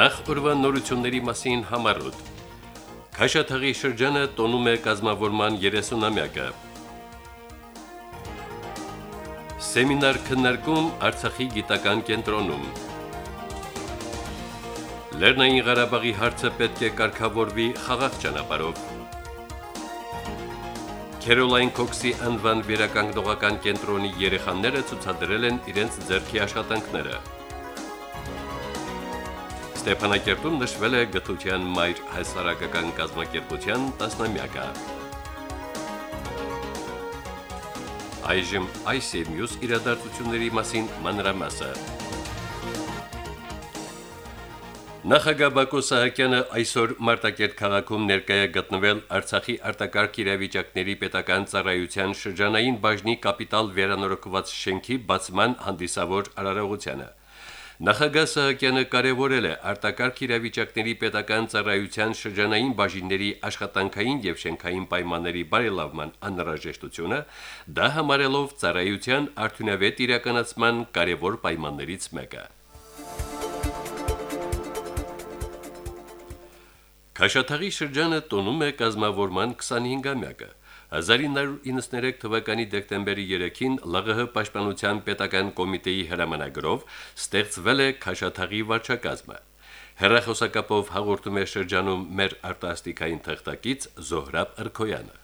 Նախ օրվա նորությունների մասին համարոտ։ Քաշաթաղի շրջանը տոնում է կազմավորման 30-ամյակը։ Սեմինար քննարկում Արցախի գիտական կենտրոնում։ Լեռնային Ղարաբաղի հարցը պետք է կարգավորվի խաղաղ ճանապարհով։ Քերոլայն Քոքսի անվան վերականգնողական կենտրոնի երեխաները ցուցադրել են իրենց ձեռքի աշխատանքները։ Ստեփանակերտում նշվել է գթության մայր հասարակական կազմակերպության 10-ամյակը։ Այժմ այս եւ մյուս իրադարձությունների մասին մանրամասը։ Նախագահ Բակո Սահակյանը այսօր Մարտակերտ քաղաքում ներկայ է գտնվել Արցախի արտակարգ իրավիճակների պետական ծառայության շրջանային բաժնի կապիտալ վերանորոգված շենքի բացման հանդիսավոր արարողությանը։ Նախագահ Սահակյանը կարևորել է արտակարգ իրավիճակների պետական ծառայության շրջանային բաժինների աշխատանքային եւ շենքային պայմանների բարելավման անհրաժեշտությունը, դա համարելով ծառայության արդյունավետ իրականացման կարևոր պայմաններից մեկը։ Քաշաթաղի շրջանը տոնում է կազմավորման 25-ամյակը։ 1993 թվականի դեկտեմբերի 3-ին ԼՂՀ պաշտպանության պետական կոմիտեի հրամանագրով ստեղծվել է Քաշաթաղի վարչակազմը։ Հերրախոսակապով հաղորդում է շրջանում մեր արտասթիկային թղթակից Զոհրաբ Ըրքոյանը։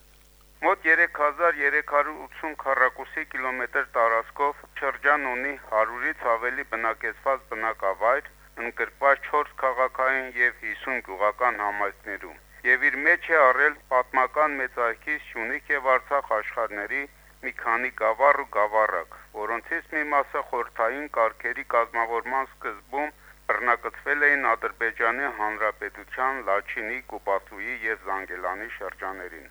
Մոտ 3380 քառակուսի կիլոմետր տարածքով շրջան ունի 100-ից ավելի բնակեցված բնակավայր, ընդգրկված 4 քաղաքային եւ 50 գյուղական համայնքներում եւ իր մեջ է առել պատմական մեծարգիս Շունիկ եւ Արցախ աշխարհների մի քանի գավառ ու գավառակ, որոնցից մի մասը խորթային կարգերի կազմավորման սկզբում բռնակցվել էին Ադրբեջանի Հանրապետության Լաչինի, Կուպացուի եւ Զանգելանի շրջաներին։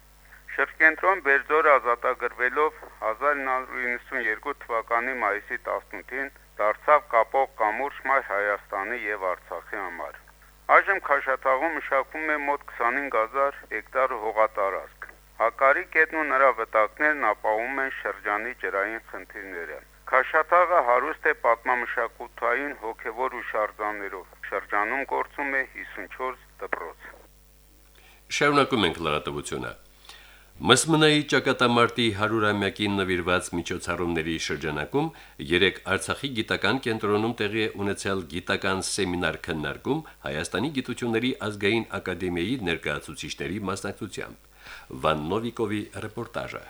Շրջենտրոն Բերձորը ազատագրվելով 1992 թվականի մայիսի 18-ին դարձավ կապող կամուրջ մայր Հայաստանի եւ Արցախի համար։ Այժմ Խաշաթաղում մշակվում է մոտ 25000 հեկտար հողատարածք։ Հակարի կետն ու նրա վտակներն ապահովում են շրջանի ջրային խնդիրները։ Խաշաթաղը հարուստ է պատմամշակութային հոգևոր հուշարձաններով։ Շրջանում գործում է 54 դպրոց։ Շարունակում ենք լրատվությունը։ Մսմնայի ճակատամարտի 100-ամյակին նվիրված միջոցառումների շրջանակում երեք Արցախի գիտական կենտրոնում տեղի ունեցել գիտական սեմինար քննարկում Հայաստանի գիտությունների ազգային ակադեմիայի ներկայացուցիչների մասնակցությամբ։ Վան Նովիկովի ռեպորտաժը։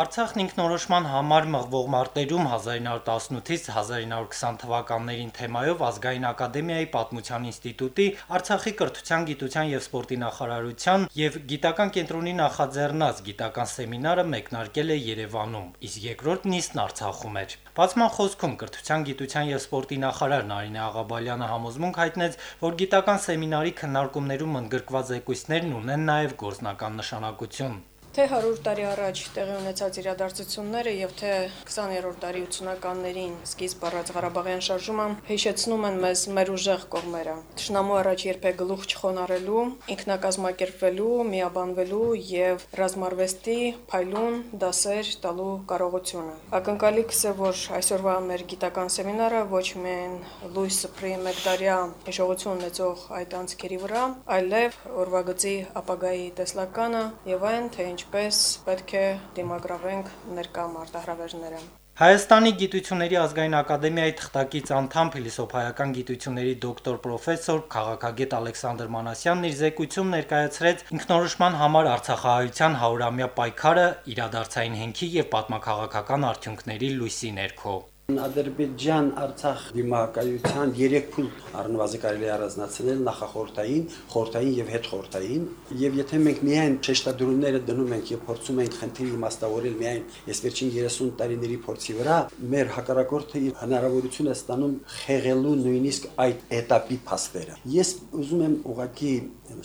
Արցախն ինքնորոշման համար մղվող մարտերում 1918-ից 1920 թվականներին թեմայով ազգային ակադեմիայի պատմության ինստիտուտի, Արցախի կրթության, գիտության եւ սպորտի նախարարության եւ գիտական կենտրոնի նախաձեռնած գիտական սեմինարը մեկնարկել է Երևանում, իսկ երկրորդ նիստն Արցախում էր։ Բացման խոսքում կրթության, գիտության եւ սպորտի նախարար Նարինե Աղաբալյանը համոզմունք հայտնեց, որ գիտական սեմինարի քննարկումներում ընդգրկված զեկույցներն ունեն նաեւ գործնական նշանակություն թե 100 տարի առաջ տեղի ունեցած իրադարձությունները եւ թե 20-րդ դարի 80-ականներին սկիզբ առած Ղարաբաղյան շարժումը հիշեցնում են մեզ մեր ուժեղ կողմերը։ Տշնամու առաջ երբեք գլուխ չխոնարելու, ինքնակազմակերպվելու, միաբանվելու եւ ռազմարվեստի փայլուն դասեր տալու կարողությունը։ Ակնկալիքս է, որ այսօրվա մեր գիտական սեմինարը ոչ միայն լույս սփռի մեկդարյա հիշողություն ունեցող այդ անցքերի վրա, այլև օրվա գծի ապագայի տեսլականը եւ այն, թե ինչպես պետք է դիմագրավենք ներկա մարտահրավերները։ Հայաստանի գիտությունների ազգային ակադեմիայի թղթակից անդամ փիլիսոփայական գիտությունների դոկտոր պրոֆեսոր քաղաքագետ Ալեքսանդր Մանասյանն իր զեկույցում ներկայացրեց ինքնորոշման համար Արցախահայության 100-ամյա պայքարը իրադարձային հենքի եւ պատմակաղակական արդյունքների լույսի ներքո։ Ադրբեջան-Արցախ դիմակայության 3 փուլ առնվազն կարելի առանձնացնել նախախորտային, խորտային եւ հետխորտային, եւ եթե մենք միայն շեշտադրումները դնում ենք եւ փորձում ենք խնդիրը իմաստավորել միայն ես վերջին 30 տարիների փորձի վրա, մեր հակառակորդը իր հնարավորությունը ստանում խեղելու նույնիսկ այդ этаպի փաստերը։ Ես ուզում եմ ուղղակի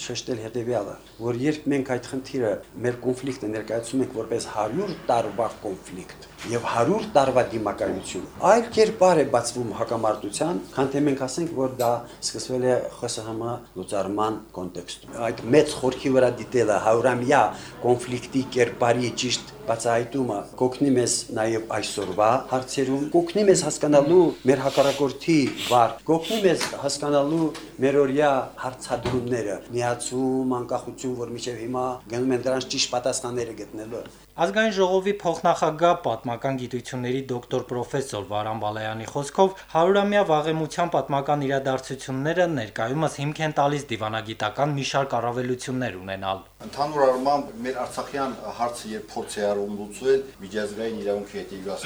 շեշտել հետեւյալը, որ երբ մենք այդ խնդիրը մեր կոնֆլիկտը ներկայացնում ենք որպես 100 տարվա կոնֆլիկտ եւ 100 տարվա դիմակայություն, այլ կերպար է բացվում հակամարտության, քան թե մենք ասենք, որ դա սկսվել է ԽՍՀՄ լուծարման կոնտեքստում։ Այդ մեծ խորքի վրա դիտելը 100-ամյա կոնֆլիկտի կերպարի ճիշտ բացահայտումը կօգնի մեզ նաև այսօրվա հարցերում, կօգնի մեզ հասկանալու մեր հակառակորդի վար, կօգնի մեզ հասկանալու մեր օրյա հարցադրումները, միացում, անկախություն, որ միջև հիմա գնում են դրանց ճիշտ պատասխանները գտնելու։ Ազգային ժողովի փոխնախագահ պատմական գիտությունների դոկտոր պրոֆեսոր Վարան Բալայանի խոսքով 100-ամյա վաղեմության պատմական իրադարձությունները ներկայումս հիմք են տալիս դիվանագիտական մի շարք առավելություններ ունենալ։ Ընդհանուր առմամբ մեր Արցախյան հարցը երբ փորձ է արում լուծվել միջազգային իրավունքի հետևյալ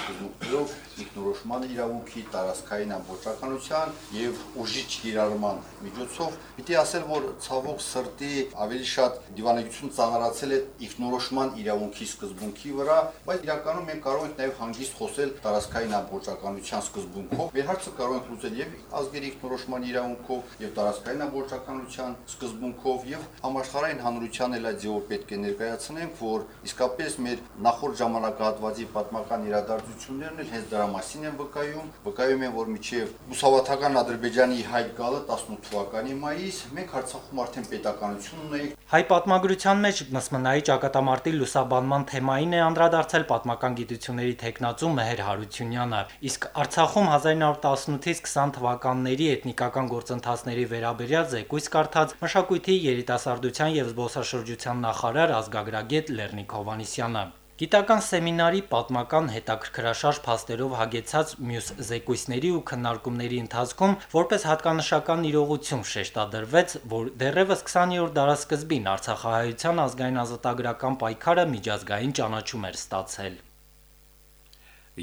ինքնորոշման իրավունքի, տարածքային ամբողջականության եւ ուժի կիրառման միջոցով, պիտի ասել, որ ցավոք սրտի ավելի շատ դիվանագիտություն ծանրացել է ինքնորոշման իրավունքի սկզբունքի վրա, բայց իրականում մենք կարող ենք նաեւ հանգիստ խոսել տարածքային ամբողջականության սկզբունքով։ Մեր հարցը կարող ենք լուծել եւ ազգերի ինքնորոշման իրավունքով, եւ տարածքային ամբողջականության սկզբունքով եւ համաշխարհային հանրության էլ այդ ձևով պետք է ներկայացնենք, որ իսկապես մեր նախորդ ժամանակահատվածի պատմական իրադարձություններն էլ հենց դրա մասին են վկայում, վկայում են, որ միջև Մուսավաթական Ադրբեջանի հայտ գալը 18 թվականի մայիս մենք Արցախում արդեն պետականություն ունեինք։ Հայ պատմագրության մեջ մսմնայի ճակատամարտի լուսաբանման թեմային է անդրադարձել պատմական գիտությունների տեխնացու Մեհեր Հարությունյանը, իսկ Արցախում 1918-ից 20 թվականների էթնիկական գործընթացների վերաբերյալ զեկույց կարդաց մշակույթի երիտասարդության եւ զբոսաշրջության նախարար ազգագրագետ Լեռնիկ Հովանիսյանը։ Գիտական սեմինարի պատմական հետաքրքրաշարժ փաստերով հագեցած մյուս զեկույցների ու քննարկումների ընթացքում որպես հատկանշական իրողություն շեշտադրվեց, որ դեռևս 20-րդ դարաշրջին Արցախահայության ազգային ազատագրական պայքարը միջազգային ճանաչում էր ստացել։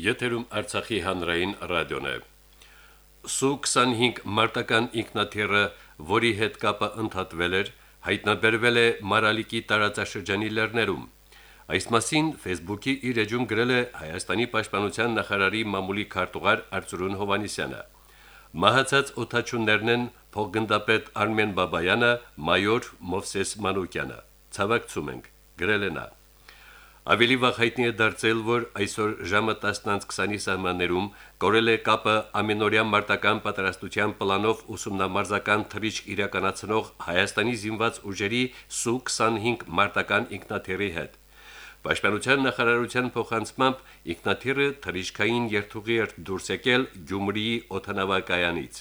Եթերում Արցախի հանրային ռադիոն է։ Սու 25 մարտական ինքնաթիռը, որի հետ կապը ընդհատվել էր, հայտնաբերվել է Մարալիկի տարածաշրջանի լեռներում։ Այս մասին Facebook-ի իր էջում գրել է Հայաստանի պաշտպանության նախարարի մամուլի քարտուղար Արծրուն Հովանիսյանը։ Մահացած օթաչուններն են փոխգնդապետ Արմեն Բաբայանը, մայոր Մովսես Մանուկյանը։ Ցավակցում ենք, գրել է նա։ Ավելի վաղ հայտնի է դարձել, որ այսօր ժամը 10:20-ի սահմաններում կորել է կապը ամենօրյա մարտական պատրաստության պլանով ուսումնամարզական թրիչք իրականացնող Հայաստանի զինված ուժերի Սու-25 մարտական ինքնաթիռի հետ։ Պաշտպանության նախարարության փոխանցմամբ ինքնաթիռը թրիչքային երթուղի էր դուրս եկել Գյումրիի օթանավակայանից։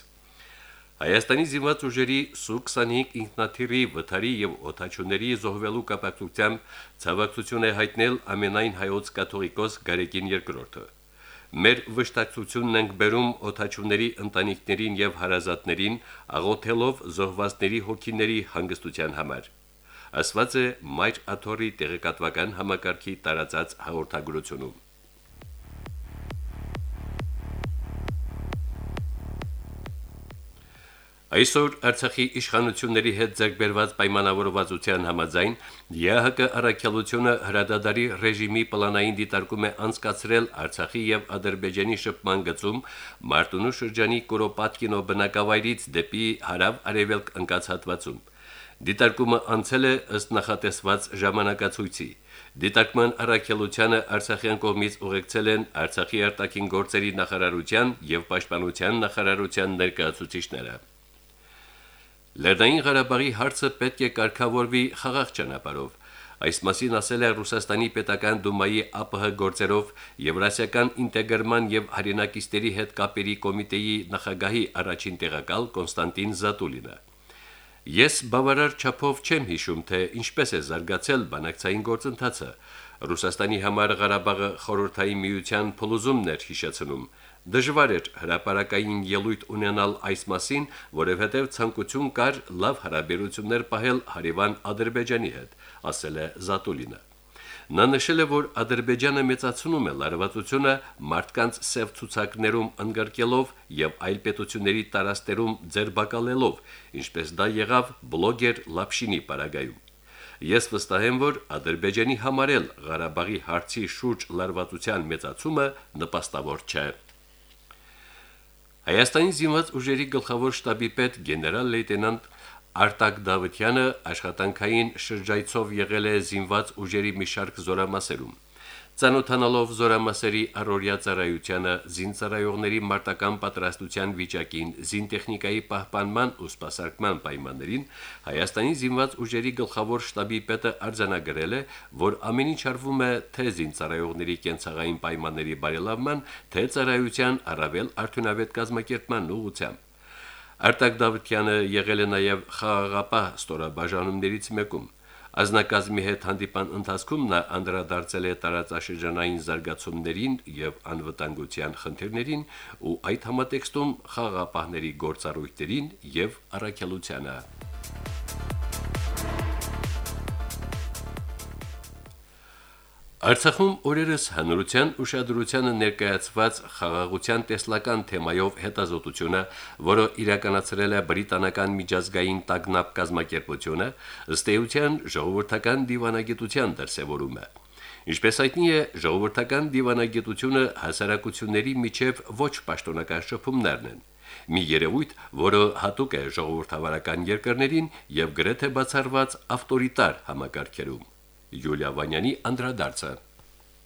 Հայաստանի զինված ուժերի Սու-25 ինքնաթիռի վթարի եւ օթաչուների զոհվելու կապակցությամբ ցավակցություն է հայտնել ամենայն հայոց կաթողիկոս Գարեգին II-ը։ Մեր վշտակցությունն ենք բերում օթաչուների ընտանիքներին եւ հարազատներին, աղոթելով զոհվածների հոգիների հանգստության համար ասված է Մայր Աթորի տեղեկատվական համակարգի տարածած հաղորդագրությունում։ Այսօր Արցախի իշխանությունների հետ ձեռքբերված պայմանավորվածության համաձայն ԵՀԿ առաքելությունը հրադադարի ռեժիմի պլանային դիտարկում է անցկացրել Արցախի եւ Ադրբեջանի շփման գծում Մարտունու շրջանի Կորոպատկինո բնակավայրից դեպի հարավ արևելք ընկած հատվածում։ Դիտարկումը անցել է ըստ նախատեսված ժամանակացույցի։ Դիտարկման առաքելությանը Արցախյան կողմից ուղեկցել են Արցախի արտաքին գործերի նախարարության եւ պաշտպանության նախարարության ներկայացուցիչները։ Լեռնային Ղարաբաղի հարցը պետք է կարգավորվի խաղաղ ճանապարհով։ Այս մասին ասել է Ռուսաստանի պետական դումայի ԱՊՀ գործերով Եվրասիական ինտեգրման եւ հայրենակիցների հետ կապերի կոմիտեի նախագահի առաջին տեղակալ Կոնստանտին Զատուլինը։ Ես բավարար չափով չեմ հիշում, թե ինչպես է զարգացել բանակցային գործընթացը։ Ռուսաստանի համար Ղարաբաղը խորհրդային միության փլուզումն էր հիշեցնում, Դժվար էր հրաապարակային ելույթ ունենալ այս մասին, որովհետև ցանկություն կար լավ հարաբերություններ պահել հարևան Ադրբեջանի հետ, ասել է Զատուլինը։ Նա նշել է, որ Ադրբեջանը մեծացնում է լարվածությունը մարդկանց սև ցուցակներում ընդգրկելով եւ այլ պետությունների տարածքներում ձերբակալելով, ինչպես դա եղավ բլոգեր Լապշինի պարագայում։ Ես վստահ եմ, որ Ադրբեջանի համար էլ Ղարաբաղի հարցի շուրջ լարվածության մեծացումը նպաստավոր չէ։ Հայաստանի զինված ուժերի գլխավոր շտաբի պետ գեներալ լեյտենանտ Արտակ Դավթյանը աշխատանքային շրջայցով եղել է զինված ուժերի մի շարք զորամասերում։ Ցանոթանալով զորամասերի առօրյա ծառայությանը, զինծառայողների մարտական պատրաստության վիճակին, զինտեխնիկայի պահպանման ու սպասարկման պայմաններին, Հայաստանի զինված ուժերի գլխավոր շտաբի պետը արձանագրել է, որ ամեն ինչ արվում է թե զինծառայողների կենցաղային պայմանների բարելավման, թե ծառայության առավել արդյունավետ կազմակերպման ուղղությամբ։ Արտակ Դավթյանը եղել է նաև խաղաղապահ ստորաբաժանումներից մեկում։ Ազնակազմի հետ հանդիպան ընթացքում նա անդրադարձել է տարածաշրջանային զարգացումներին եւ անվտանգության խնդիրներին ու այդ համատեքստում խաղապահների գործառույթներին եւ առաքելությանը։ Արցախում օրերս հանրության ուշադրությանը ներկայացված խաղաղության տեսլական թեմայով հետազոտությունը, որը իրականացրել է բրիտանական միջազգային տագնապ կազմակերպությունը, ըստ էության ժողովրդական դիվանագիտության դրսևորում է։ Ինչպես հայտնի է, ժողովրդական դիվանագիտությունը հասարակությունների միջև ոչ պաշտոնական շփումներն են մի երևույթ, որը հատուկ է ժողովրդավարական երկրներին եւ գրեթե բացառված ավտորիտար համակարգերում։ Յուլիա Վանյանի անդրադարձը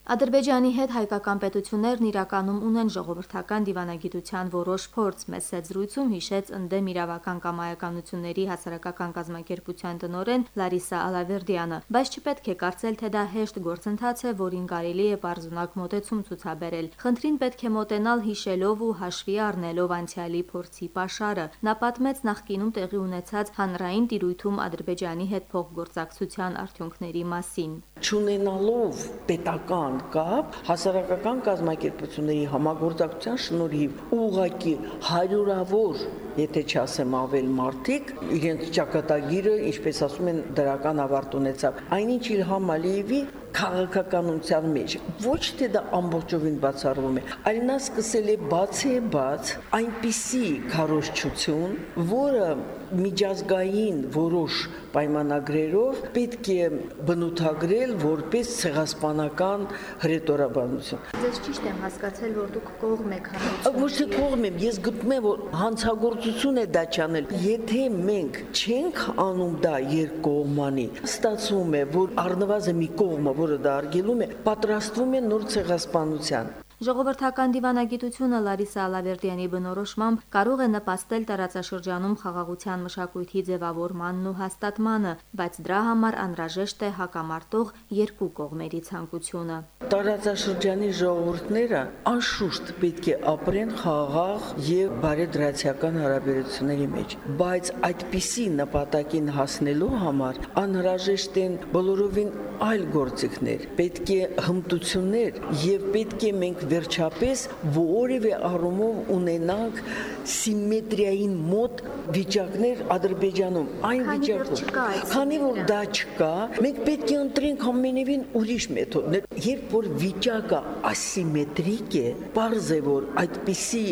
Ադրբեջանի հետ հայկական պետություններն իրականում ունեն ժողովրդական դիվանագիտության որոշ փորձ, մեծ զրույցում հիշեց ընդդեմ իրավական կամայականությունների հասարակական կազմակերպության տնորեն Լարիսա Ալավերդյանը, բայց չպետք է կարծել, թե դա հեշտ գործընթաց է, որին կարելի է բարձունակ մոտեցում ցուցաբերել։ Խնդրին պետք է մոտենալ հիշելով ու հաշվի առնելով անցյալի փորձի pašարը։ Նա պատմեց նախկինում տեղի ունեցած հանրային տիրույթում Ադրբեջանի հետ փոխգործակցության արդյունքների մասին։ Չունենալով պետական կապ հասարակական կազմակերպությունների համագործակցության շնորհիվ ուղակի հարյուրավոր եթե չասեմ ավել մարդիկ իրենց ճակատագիրը ինչպես ասում են դրական ավարտ ունեցավ այնինչ Իլհամ Ալիևի քաղաքականության մեջ ոչ թե դա ամբողջովին բացառվում է այլ նա սկսել է բացի բաց այնպիսի քարոշչություն որը միջազգային որոշ պայմանագրերով պետք է բնութագրել որպես ցեղասպանական հրետորաբանություն։ Ձեզ ճիշտ եմ հասկացել, որ դուք կողմ եք հանրության։ Ոչ թե կողմ եմ, ես գտնում եմ, որ հանցագործություն է դա չանել։ Եթե մենք չենք անում դա երկկողմանի, ստացվում է, որ առնվազն մի կողմը, որը դա արգելում է, պատրաստվում է նոր ցեղասպանության։ Ժողովրդական դիվանագիտությունը Լարիսա Ալավերդյանի բնորոշմամբ կարող է նպաստել տարածաշրջանում խաղաղության մշակույթի ձևավորմանն ու հաստատմանը, բայց դրա համար անհրաժեշտ է հակամարտող երկու կողմերի ցանկությունը։ Տարածաշրջանի ժողովուրդները անշուշտ պետք է ապրեն խաղաղ եւ բարեդրացիական հարաբերությունների մեջ, բայց այդպիսի նպատակին հասնելու համար անհրաժեշտ են բոլորովին այլ գործիքներ, պետք է հմտություններ եւ պետք է մենք վերջապես որևէ առումով ունենանք սիմետրիային մոտ վիճակներ Ադրբեջանում, այն վիճակում։ Քանի որ դա չկա, մենք պետք է ընտրենք ամենևին ուրիշ մեթոդներ։ Երբ որ վիճակը ասիմետրիկ է, բարձ է որ այդպիսի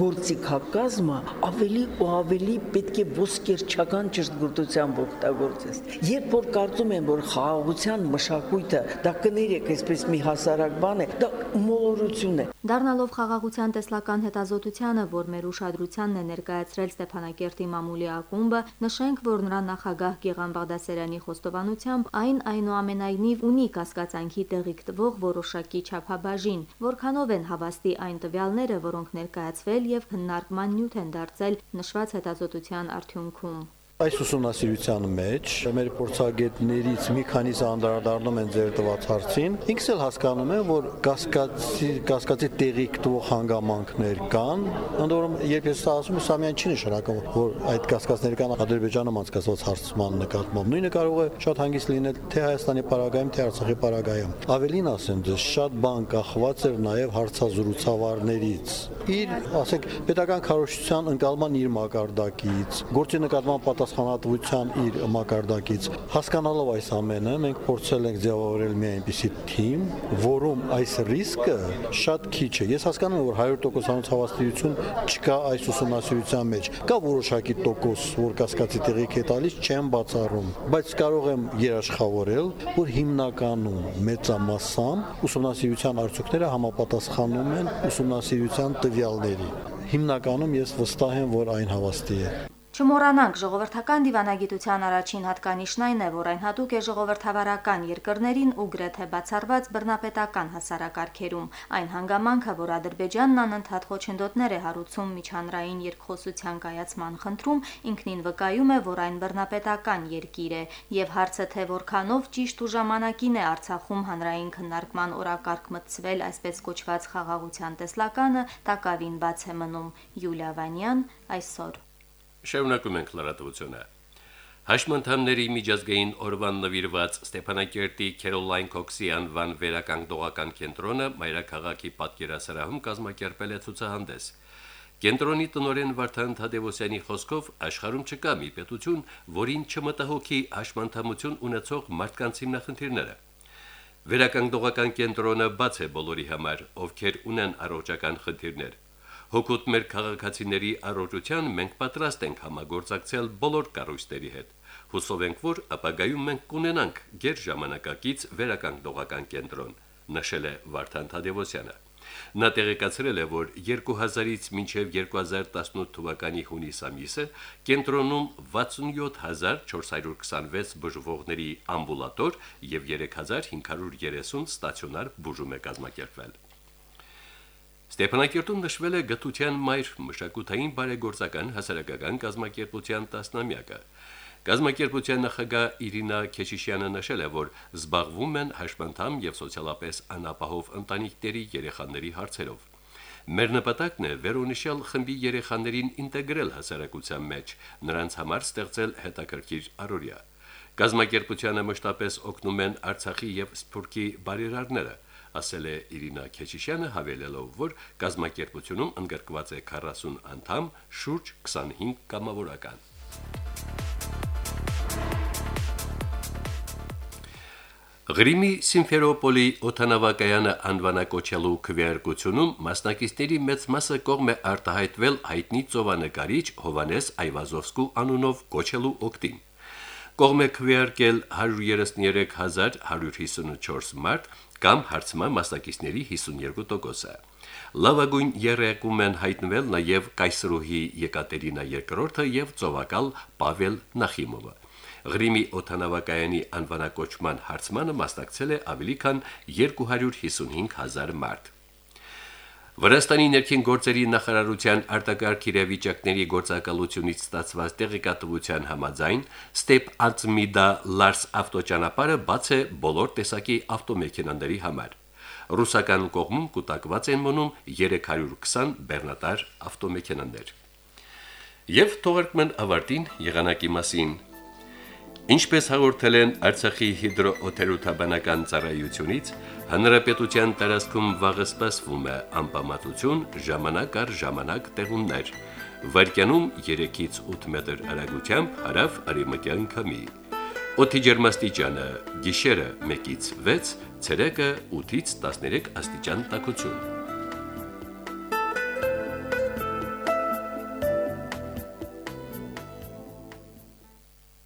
գործիքակազմը ավելի ու ավելի պետք է ոսկերչական ճշտգործությամբ օգտագործես։ Երբ որ կարծում են, որ խաղաղության մշակույթը դա կներեք այսպես մի հասարակ բան է, դա մոլորություն հաջողություն է։ Դառնալով խաղաղության տեսլական հետազոտությանը, որ մեր ուշադրությանն է ներկայացրել Ստեփանակերտի մամուլի ակումբը, նշենք, որ նրա նախագահ Գիղան Բաղդասարյանի խոստովանությամբ այն այնուամենայնիվ ունի կասկածանքի տեղիք տվող որոշակի չափաբաժին, որքանով են հավաստի այն տվյալները, որոնք ներկայացվել եւ քննարկման նյութ են դարձել նշված հետազոտության արդյունքում։ Այս ուսումնասիրության մեջ մեր փորձագետներից մի քանիսը անդրադառնում են ձեր տված հարցին։ Ինքս էլ հասկանում եմ, որ կասկածի կասկածի տեղիք տվող հանգամանքներ կան։ Ընդորում երբ ես ասում եմ, սա միայն չի նշանակում, որ այդ կասկածները կան Ադրբեջանում անցկացված հարցման նկատմամբ։ Նույնը կարող է շատ հանգիստ լինել թե Հայաստանի պարագայում, թե Արցախի պարագայում։ Ավելին ասեմ, դες շատ բան կախված էր նաև հարցազրույցավարներից։ Իր, ասենք, պետական քարոշչության ընկալման իր մակարդակից, գործի նկատմամբ պատասխանատվության իր մակարդակից։ Հասկանալով այս ամենը, մենք փորձել ենք ձևավորել մի այնպիսի թիմ, որում այս ռիսկը շատ քիչ է։ Ես հասկանում եմ, որ 100% անոցավաստիություն չկա այս ուսումնասիրության մեջ։ Կա որոշակի տոկոս, որ կասկածի տեղիք է տալիս, չեմ բացառում, բայց կարող եմ երաշխավորել, որ հիմնականում մեծամասամբ ուսումնասիրության արդյունքները համապատասխանում են ուսումնասիրության տվյալների։ Հիմնականում ես վստահ եմ, որ այն հավաստի է։ Չմոռանանք, ժողովրդական դիվանագիտության առաջին հատկանիշն այն է, որ այն հատուկ է ժողովրդավարական երկրներին ու գրեթե բացառված բռնապետական հասարակարգերում։ Այն հանգամանքը, որ Ադրբեջանն անընդհատ խոչընդոտներ է հարուցում միջանրային երկխոսության կայացման խնդրում, ինքնին վկայում է, որ այն բռնապետական երկիր է, եւ հարցը թե որքանով ճիշտ ու ժամանակին է Արցախում հանրային քննարկման օրակարգ մտցվել այսպես կոչված խաղաղության տեսլականը, տակավին բաց է մնում։ Յուլիա Վանյան այսօր Շարունակում ենք լրատվությունը։ Հաշմանդամների միջազգային օրվան նվիրված Ստեփանակերտի Քերոլայն Կոքսի անվան վերականգնողական կենտրոնը Մայրաքաղաքի պատկերասրահում կազմակերպել է ցուցահանդես։ Կենտրոնի տնօրեն Վարդան Թադևոսյանի խոսքով աշխարհում չկա մի պետություն, որին չմտահոգի հաշմանդամություն ունեցող մարդկանց հիմնախնդիրները։ Վերականգնողական կենտրոնը բաց է բոլորի համար, ովքեր ունեն առողջական խնդիրներ։ Հոգուտ մեր քաղաքացիների առողջության մենք պատրաստ ենք համագործակցել բոլոր կառույցների հետ։ Հուսով ենք, որ ապագայում մենք կունենանք ģեր ժամանակակից վերականգնողական կենտրոն, նշել է Վարդան Թադևոսյանը։ Նա տեղեկացրել է, որ 2000-ից մինչև 2018 թվականի հունիս ամիսը կենտրոնում 67426 բժվողների ամբուլատոր եւ 3530 ստացիոնար բուժում է կազմակերպվել։ Ստեփանակերտում նշվել է գտության մայր մշակութային բարեգործական հասարակական կազմակերպության տասնամյակը։ Կազմակերպության նախագահ Իրինա Քեչիշյանը նշել է, որ զբաղվում են հաշմանդամ եւ սոցիալապես անապահով ընտանիքների երեխաների հարցերով։ Մեր նպատակն է վերոնշյալ խմբի երեխաներին ինտեգրել հասարակության մեջ, նրանց համար ստեղծել հետաքրքիր առօրյա։ Կազմակերպությանը մշտապես օգնում են Արցախի եւ Սփյուռքի բարերարները ասել է Իրինա Քեչիշյանը հավելելով, որ գազམ་ակերպությունում ընդգրկված է 40 անդամ, շուրջ 25 կամավորական։ Գրիմի Սիմֆերոպոլի օթանավակայանը անվանակոչելու քվեարկությունում մասնակիցների մեծ մասը կողմ է արտահայտվել հայտնի ծովանկարիչ Հովանես Այվազովսկու անունով կոչելու օկտին։ Կողմ է քվեարկել 133154 մարդ, կամ հարցման մասնակիցների 52%-ը։ Լավագույն երեկում են հայտնվել նաև Կայսրուհի Եկատերինա II-ը եւ ծովակալ Պավել Նախիմովը։ Ղրիմի օթանավակայանի անվանակոչման հարցմանը մասնակցել է ավելի քան 255000 մարդ։ Վրաստանի ներքին գործերի նախարարության արտակարգ իրավիճակների գործակալությունից ստացված տեղեկատվության համաձայն Ստեփ Ածմիդա Լարս ավտոճանապարհը բաց է բոլոր տեսակի ավտոմեքենաների համար։ Ռուսական կողմում կուտակված են մնում 320 բեռնատար ավտոմեքենաներ։ Եվ թողարկման ավարտին եղանակի մասին Ինչպես հաղորդել են Արցախի հիդրոօթերոթաբանական ծառայությունից, հանրապետության տարածքում վաղը սպասվում է անպամատություն, ժամանակ առ ժամանակ տեղումներ։ Վարկյանում 3-ից 8 մետր հեռագությամբ հարավ արևմտյան քամի։ Օդի ջերմաստիճանը՝ գիշերը 1-ից 6, ցերեկը 8-ից 13 աստիճան տաքություն։